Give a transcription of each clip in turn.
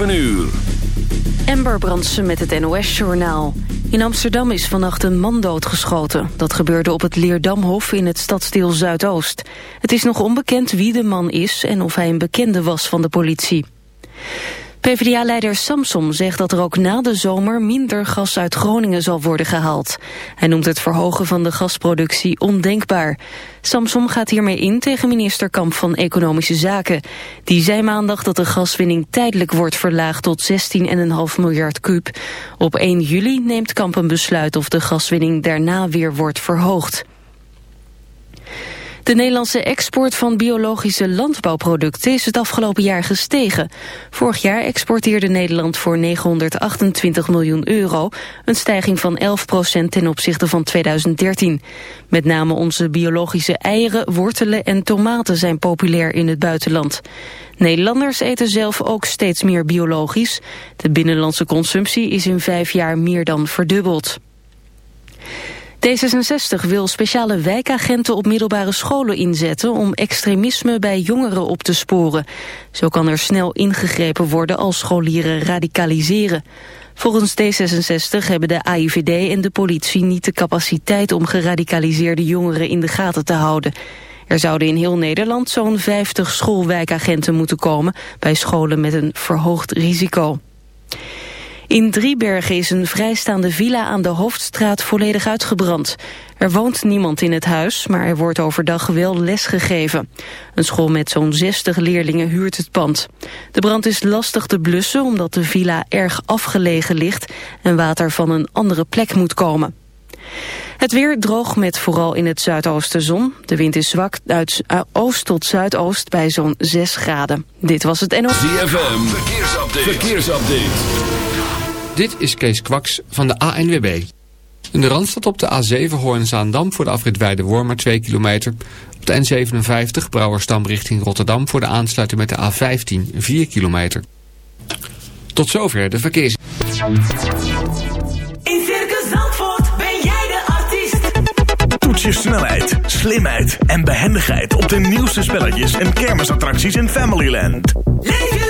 7 uur. Ember Brandsen met het NOS-journaal. In Amsterdam is vannacht een man doodgeschoten. Dat gebeurde op het Leerdamhof in het stadsdeel Zuidoost. Het is nog onbekend wie de man is en of hij een bekende was van de politie. PvdA-leider Samsom zegt dat er ook na de zomer minder gas uit Groningen zal worden gehaald. Hij noemt het verhogen van de gasproductie ondenkbaar. Samsom gaat hiermee in tegen minister Kamp van Economische Zaken. Die zei maandag dat de gaswinning tijdelijk wordt verlaagd tot 16,5 miljard kuub. Op 1 juli neemt Kamp een besluit of de gaswinning daarna weer wordt verhoogd. De Nederlandse export van biologische landbouwproducten is het afgelopen jaar gestegen. Vorig jaar exporteerde Nederland voor 928 miljoen euro, een stijging van 11 procent ten opzichte van 2013. Met name onze biologische eieren, wortelen en tomaten zijn populair in het buitenland. Nederlanders eten zelf ook steeds meer biologisch. De binnenlandse consumptie is in vijf jaar meer dan verdubbeld. D66 wil speciale wijkagenten op middelbare scholen inzetten om extremisme bij jongeren op te sporen. Zo kan er snel ingegrepen worden als scholieren radicaliseren. Volgens D66 hebben de AIVD en de politie niet de capaciteit om geradicaliseerde jongeren in de gaten te houden. Er zouden in heel Nederland zo'n 50 schoolwijkagenten moeten komen bij scholen met een verhoogd risico. In Driebergen is een vrijstaande villa aan de Hoofdstraat volledig uitgebrand. Er woont niemand in het huis, maar er wordt overdag wel les gegeven. Een school met zo'n 60 leerlingen huurt het pand. De brand is lastig te blussen omdat de villa erg afgelegen ligt... en water van een andere plek moet komen. Het weer droog met vooral in het zuidoosten zon. De wind is zwak uit oost tot zuidoost bij zo'n 6 graden. Dit was het NOS. ZFM, verkeersupdate. verkeersupdate. Dit is Kees Kwaks van de ANWB. In de Randstad op de A7 Hoorn-Zaandam voor de afrit Weide-Wormer 2 kilometer. Op de N57 Brouwersdam richting Rotterdam voor de aansluiting met de A15 4 kilometer. Tot zover de verkeers. In Circus Zandvoort ben jij de artiest. Toets je snelheid, slimheid en behendigheid op de nieuwste spelletjes en kermisattracties in Familyland. Leef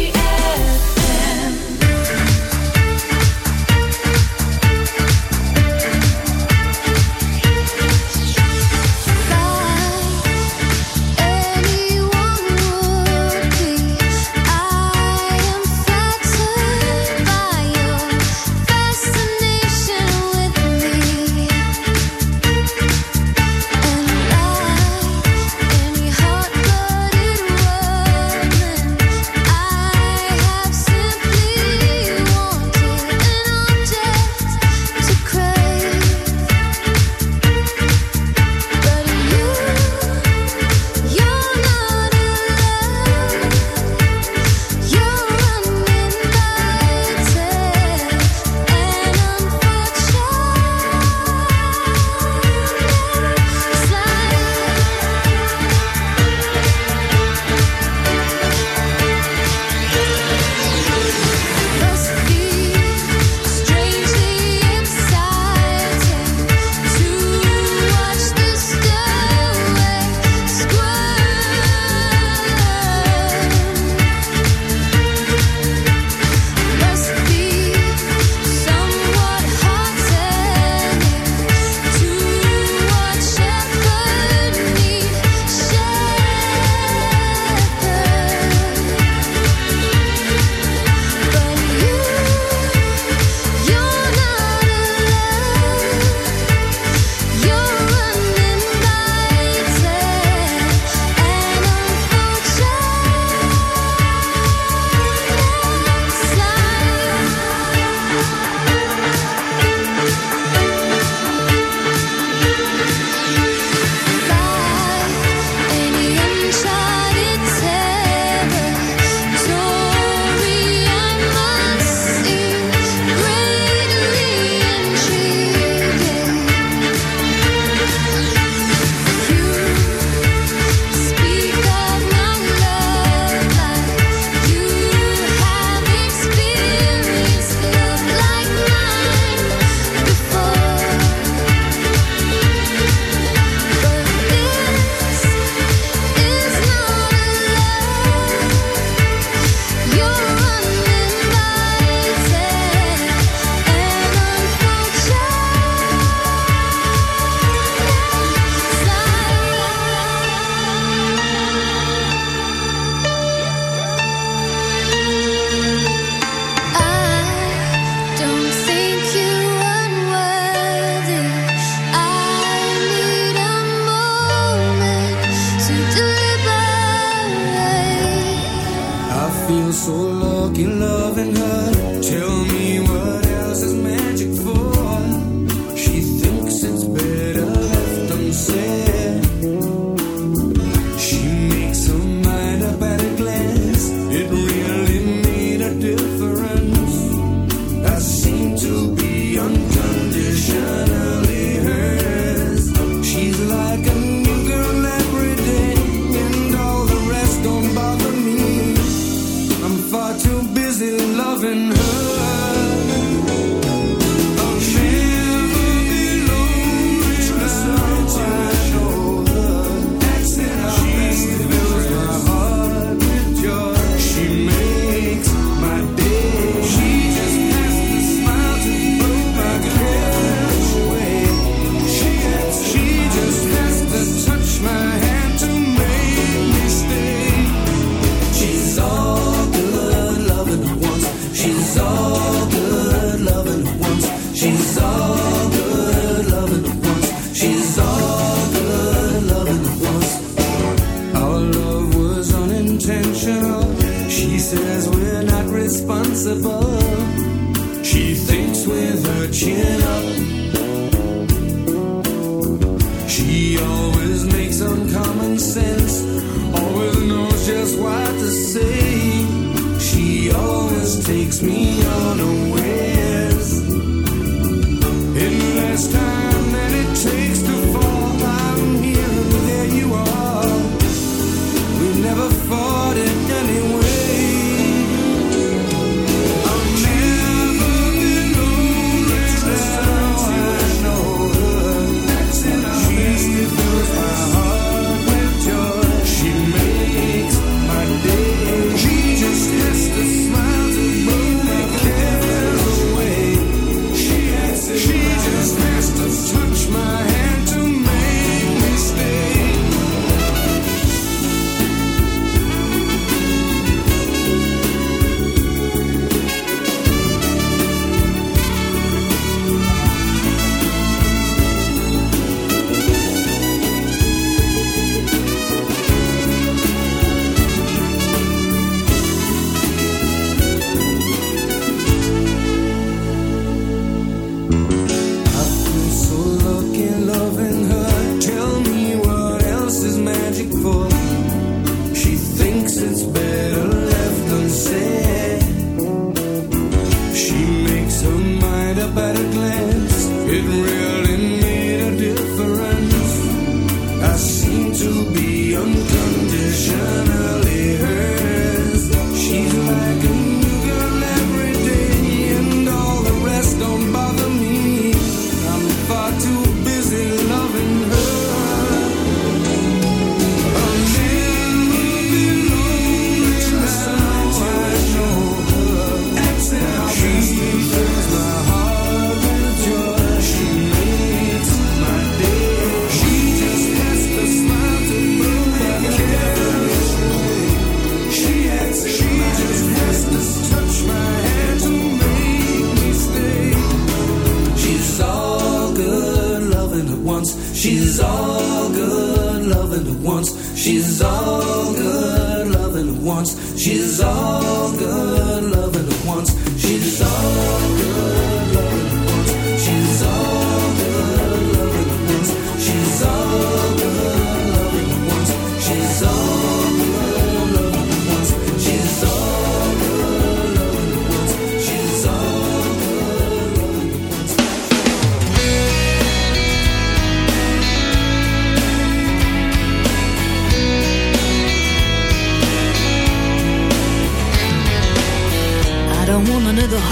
loving the once. She's all good loving the once. She's all good loving the once. She's all good.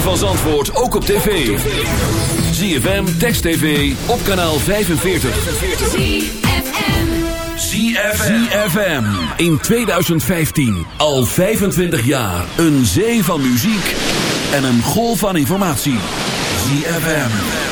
van Zandvoort ook op tv. ZFM, Text TV, op kanaal 45. ZFM. ZFM. In 2015, al 25 jaar, een zee van muziek en een golf van informatie. ZFM.